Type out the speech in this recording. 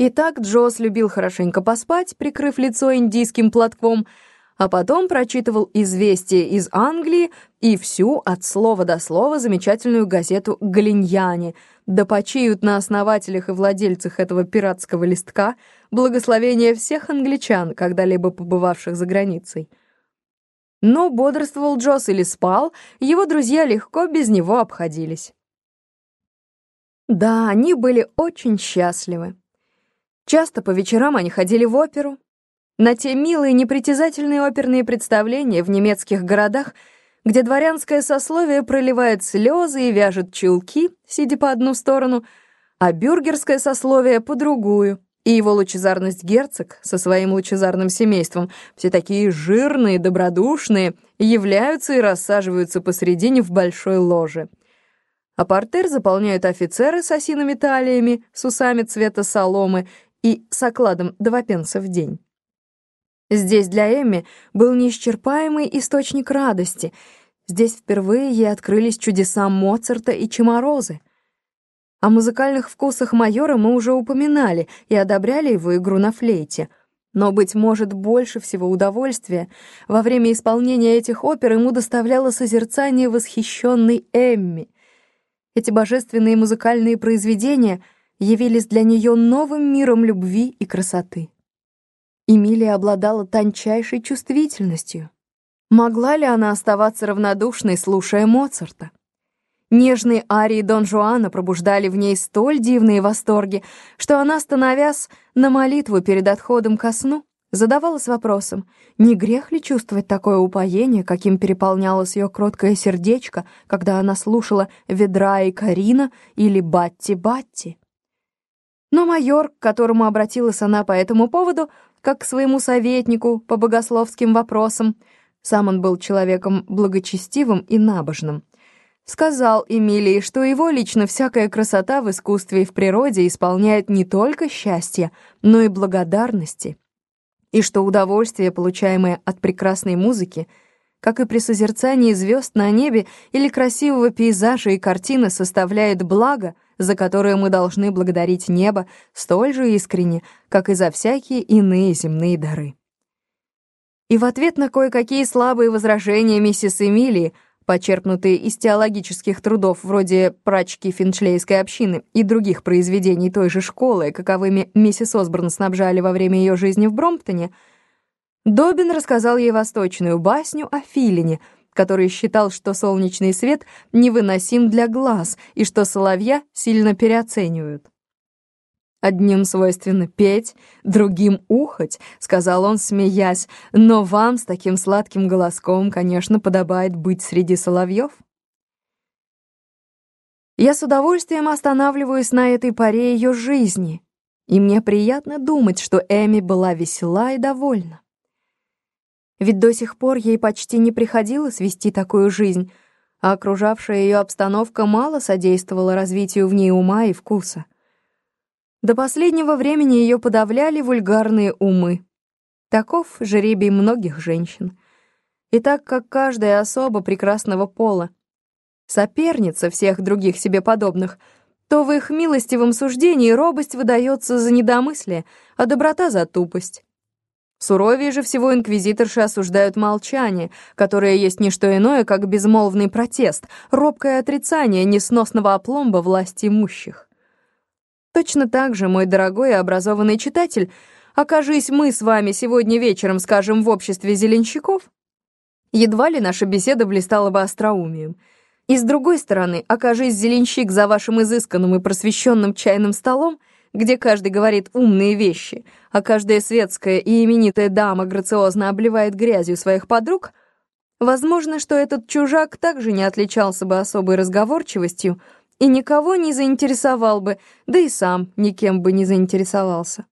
Итак, Джосс любил хорошенько поспать, прикрыв лицо индийским платком, а потом прочитывал «Известия из Англии» и всю от слова до слова замечательную газету «Галиньяне», да почиют на основателях и владельцах этого пиратского листка благословение всех англичан, когда-либо побывавших за границей. Но бодрствовал Джосс или спал, его друзья легко без него обходились. Да, они были очень счастливы. Часто по вечерам они ходили в оперу. На те милые непритязательные оперные представления в немецких городах, где дворянское сословие проливает слезы и вяжет чулки, сидя по одну сторону, а бюргерское сословие по другую, и его лучезарность герцог со своим лучезарным семейством, все такие жирные, добродушные, являются и рассаживаются посредине в большой ложе а портер заполняют офицеры с осиными талиями, с усами цвета соломы и с окладом два пенса в день. Здесь для Эмми был неисчерпаемый источник радости. Здесь впервые ей открылись чудеса Моцарта и Чеморозы. О музыкальных вкусах майора мы уже упоминали и одобряли его игру на флейте. Но, быть может, больше всего удовольствия во время исполнения этих опер ему доставляло созерцание восхищенной Эмми. Эти божественные музыкальные произведения — явились для нее новым миром любви и красоты. Эмилия обладала тончайшей чувствительностью. Могла ли она оставаться равнодушной, слушая Моцарта? Нежные арии Дон Жуана пробуждали в ней столь дивные восторги, что она, становясь на молитву перед отходом ко сну, задавалась вопросом, не грех ли чувствовать такое упоение, каким переполнялось ее кроткое сердечко, когда она слушала «Ведра и Карина» или «Батти-Батти». Но майор, к которому обратилась она по этому поводу, как к своему советнику по богословским вопросам, сам он был человеком благочестивым и набожным, сказал Эмилии, что его лично всякая красота в искусстве и в природе исполняет не только счастье, но и благодарности, и что удовольствие, получаемое от прекрасной музыки, как и при созерцании звезд на небе или красивого пейзажа и картины, составляет благо — за которое мы должны благодарить небо столь же искренне, как и за всякие иные земные дары. И в ответ на кое-какие слабые возражения миссис Эмилии, почерпнутые из теологических трудов вроде «Прачки Финчлейской общины» и других произведений той же школы, каковыми миссис Осборн снабжали во время ее жизни в Бромптоне, Добин рассказал ей восточную басню о Филине — который считал, что солнечный свет невыносим для глаз и что соловья сильно переоценивают. «Одним свойственно петь, другим ухать», — сказал он, смеясь, «но вам с таким сладким голоском, конечно, подобает быть среди соловьев». Я с удовольствием останавливаюсь на этой паре ее жизни, и мне приятно думать, что Эми была весела и довольна. Ведь до сих пор ей почти не приходилось вести такую жизнь, а окружавшая ее обстановка мало содействовала развитию в ней ума и вкуса. До последнего времени ее подавляли вульгарные умы. Таков жеребий многих женщин. И так как каждая особа прекрасного пола соперница всех других себе подобных, то в их милостивом суждении робость выдается за недомыслие, а доброта за тупость. Суровее же всего инквизиторши осуждают молчание, которое есть не что иное, как безмолвный протест, робкое отрицание несносного опломба власти имущих. Точно так же, мой дорогой и образованный читатель, окажись мы с вами сегодня вечером, скажем, в обществе зеленщиков, едва ли наша беседа блистала бы остроумием. И с другой стороны, окажись зеленщик за вашим изысканным и просвещенным чайным столом, где каждый говорит умные вещи, а каждая светская и именитая дама грациозно обливает грязью своих подруг, возможно, что этот чужак также не отличался бы особой разговорчивостью и никого не заинтересовал бы, да и сам никем бы не заинтересовался.